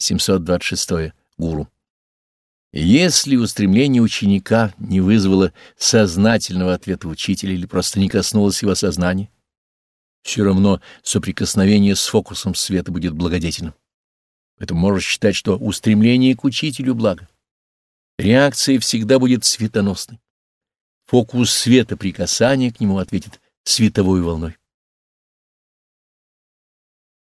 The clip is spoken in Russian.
726. Гуру. Если устремление ученика не вызвало сознательного ответа учителя или просто не коснулось его сознания, все равно соприкосновение с фокусом света будет благодетельным. Поэтому можно считать, что устремление к учителю благо. Реакция всегда будет светоносной. Фокус света при касании к нему ответит световой волной.